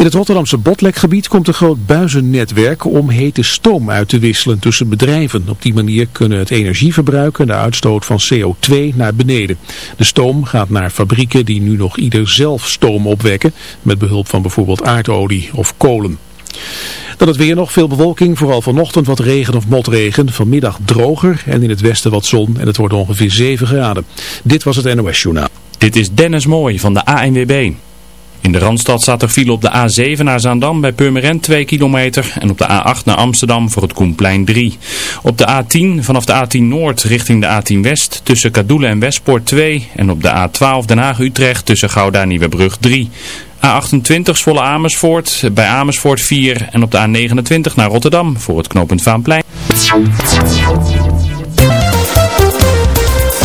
In het Rotterdamse Botlekgebied komt een groot buizennetwerk om hete stoom uit te wisselen tussen bedrijven. Op die manier kunnen het energieverbruik en de uitstoot van CO2 naar beneden. De stoom gaat naar fabrieken die nu nog ieder zelf stoom opwekken met behulp van bijvoorbeeld aardolie of kolen. Dan het weer nog veel bewolking, vooral vanochtend wat regen of motregen. Vanmiddag droger en in het westen wat zon en het wordt ongeveer 7 graden. Dit was het NOS Journaal. Dit is Dennis Mooij van de ANWB. In de Randstad staat er file op de A7 naar Zaandam bij Purmerend 2 kilometer en op de A8 naar Amsterdam voor het Koenplein 3. Op de A10 vanaf de A10 Noord richting de A10 West tussen Kadoelen en Westpoort 2 en op de A12 Den Haag-Utrecht tussen Gouda Nieuwebrug 3. A28 Zwolle Amersfoort bij Amersfoort 4 en op de A29 naar Rotterdam voor het knooppunt Vaanplein.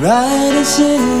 Right and sing.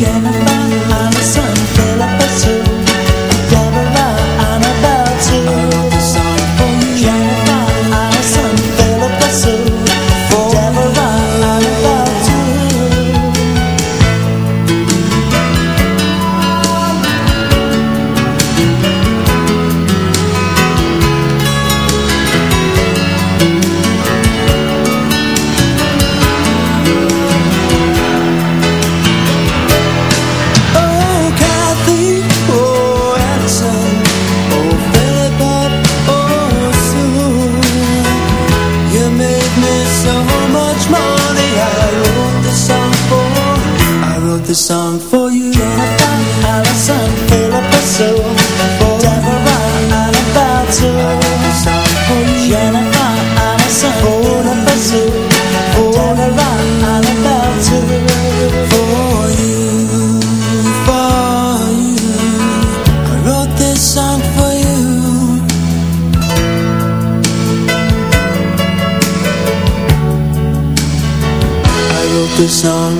Jennifer. Song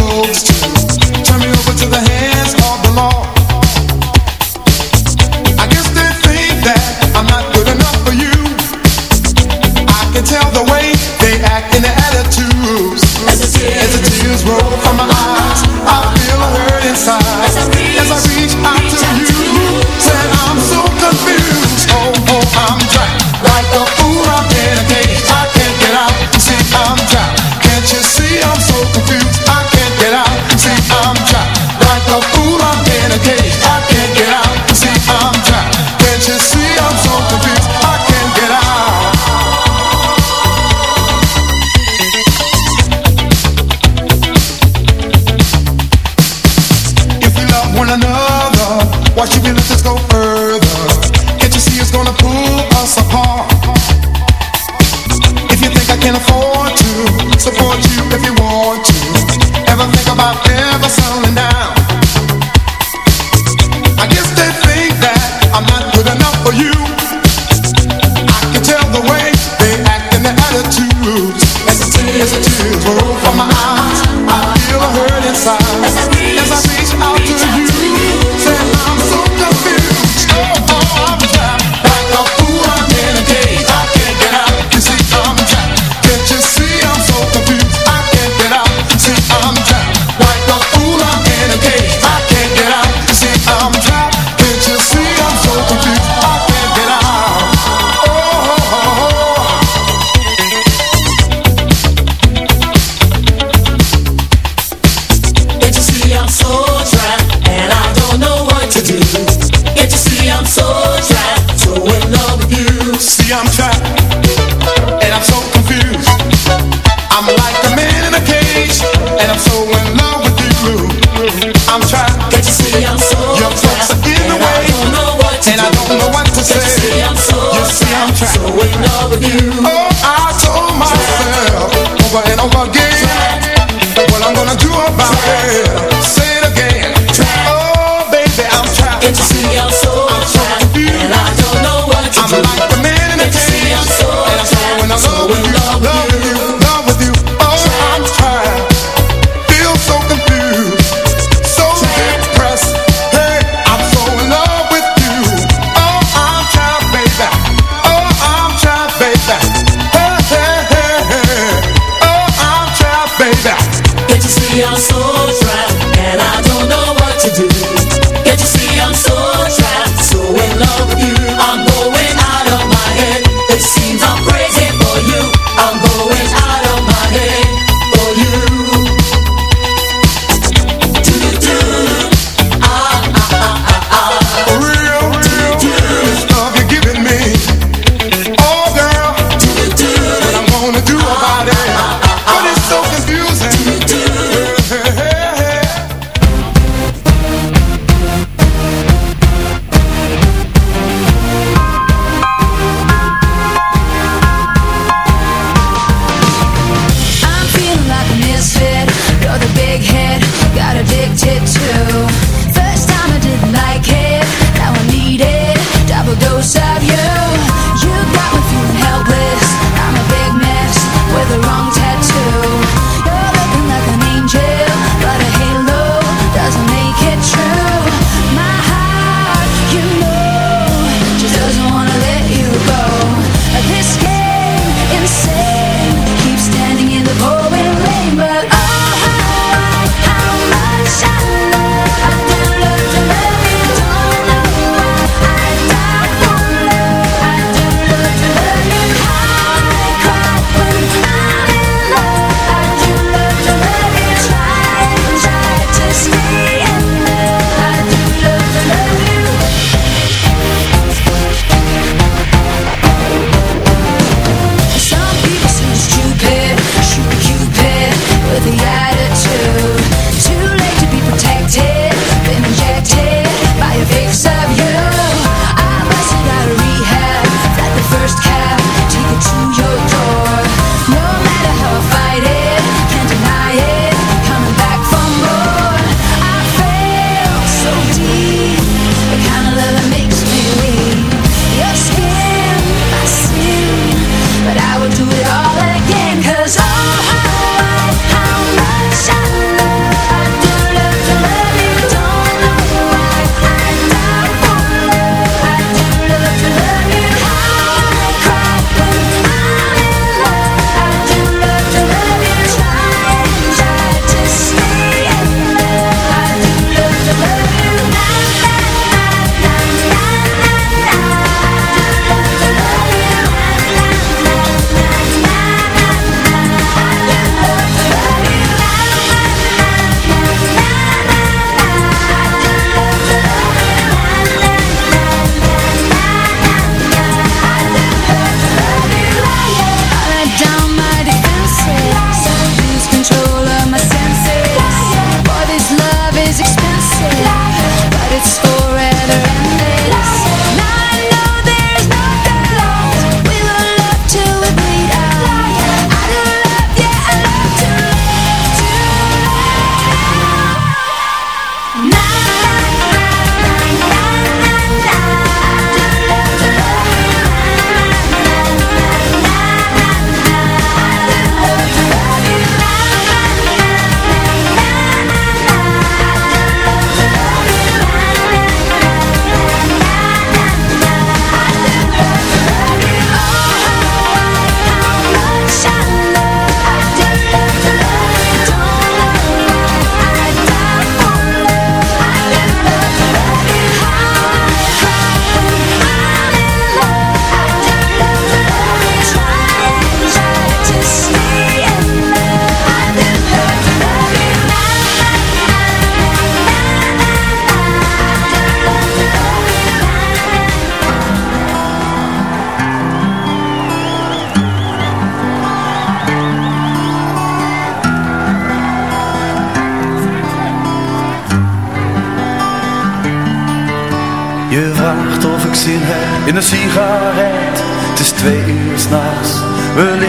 moves. I'm trapped,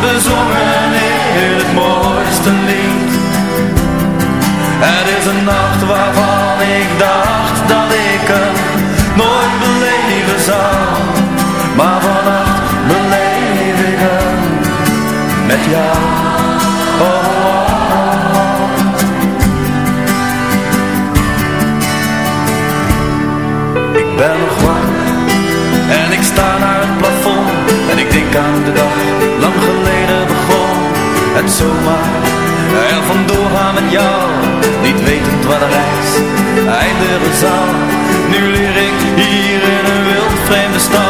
Die wordt bezongen in het mooiste lied. Het is een nacht waarvan ik dacht dat ik hem nooit beleven zou. Maar vannacht beleef ik hem met jou. Oh, oh, oh. Ik ben nog wakker en ik sta naar het plafond En ik denk aan de dag, Het zomaar. Er vandoor gaan met jou Niet wetend waar de reis eindigen zal Nu leer ik hier in een wild vreemde stad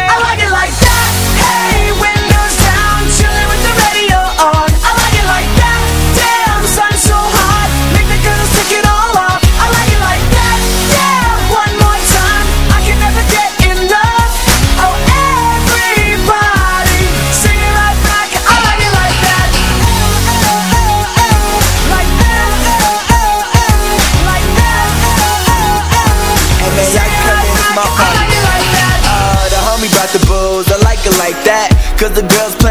Cause the girls playing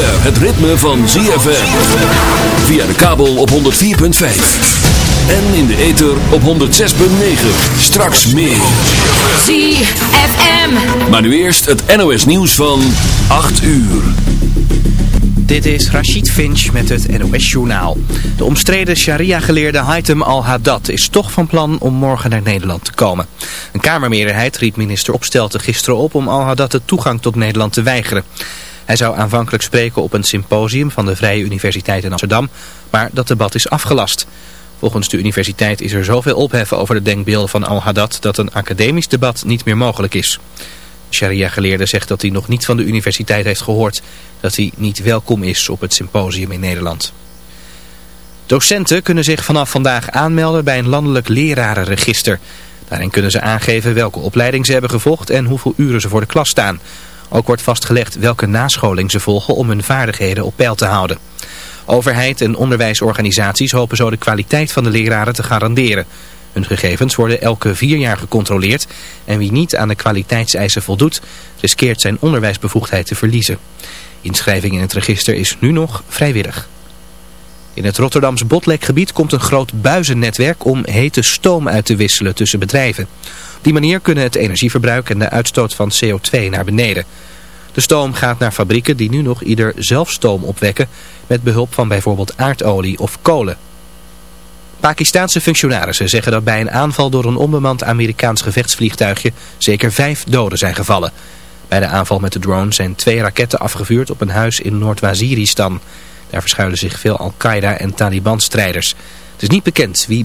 Het ritme van ZFM. Via de kabel op 104.5. En in de ether op 106.9. Straks meer. ZFM. Maar nu eerst het NOS nieuws van 8 uur. Dit is Rashid Finch met het NOS-journaal. De omstreden sharia-geleerde Haitham al-Haddad is toch van plan om morgen naar Nederland te komen. Een kamermeerderheid riep minister Opstelten gisteren op om al-Haddad de toegang tot Nederland te weigeren. Hij zou aanvankelijk spreken op een symposium van de Vrije Universiteit in Amsterdam, maar dat debat is afgelast. Volgens de universiteit is er zoveel ophef over de denkbeelden van al-Haddad dat een academisch debat niet meer mogelijk is. Sharia-geleerde zegt dat hij nog niet van de universiteit heeft gehoord dat hij niet welkom is op het symposium in Nederland. Docenten kunnen zich vanaf vandaag aanmelden bij een landelijk lerarenregister. Daarin kunnen ze aangeven welke opleiding ze hebben gevolgd en hoeveel uren ze voor de klas staan. Ook wordt vastgelegd welke nascholing ze volgen om hun vaardigheden op peil te houden. Overheid en onderwijsorganisaties hopen zo de kwaliteit van de leraren te garanderen. Hun gegevens worden elke vier jaar gecontroleerd en wie niet aan de kwaliteitseisen voldoet, riskeert zijn onderwijsbevoegdheid te verliezen. Inschrijving in het register is nu nog vrijwillig. In het Rotterdamse Botlekgebied komt een groot buizennetwerk om hete stoom uit te wisselen tussen bedrijven. Op die manier kunnen het energieverbruik en de uitstoot van CO2 naar beneden. De stoom gaat naar fabrieken die nu nog ieder zelf stoom opwekken met behulp van bijvoorbeeld aardolie of kolen. Pakistaanse functionarissen zeggen dat bij een aanval door een onbemand Amerikaans gevechtsvliegtuigje zeker vijf doden zijn gevallen. Bij de aanval met de drone zijn twee raketten afgevuurd op een huis in Noord-Waziristan. Daar verschuilen zich veel Al-Qaeda en Taliban-strijders. Het is niet bekend wie bij